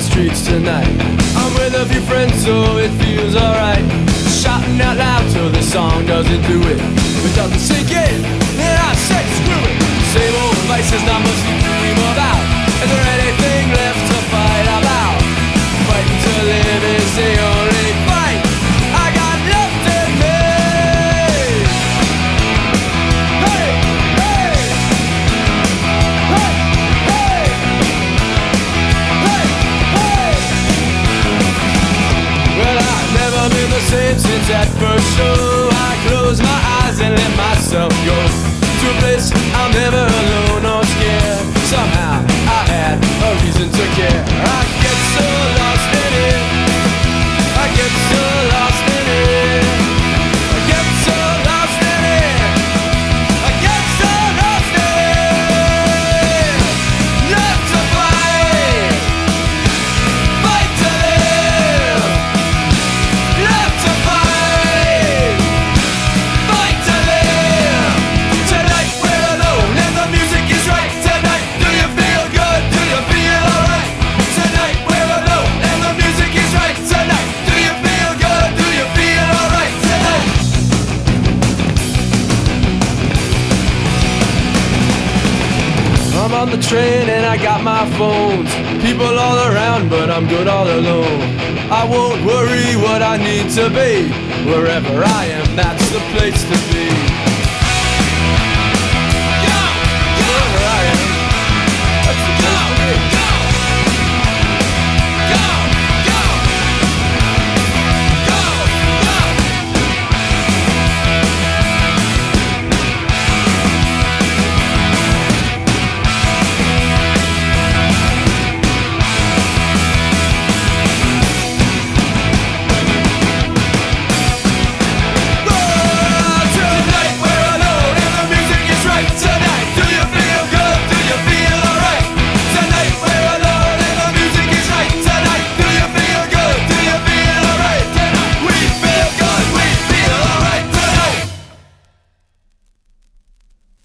streets tonight. I'm with a few friends, so it feels alright. Shouting out loud till the song doesn't do it. It doesn't sink in, the same since that first show. I close my eyes and let myself go to a place I'm never alone or scared. Somehow I had a reason to care. I on the train and I got my phones. People all around, but I'm good all alone. I won't worry what I need to be. Wherever I am, that's the place to be.